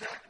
reject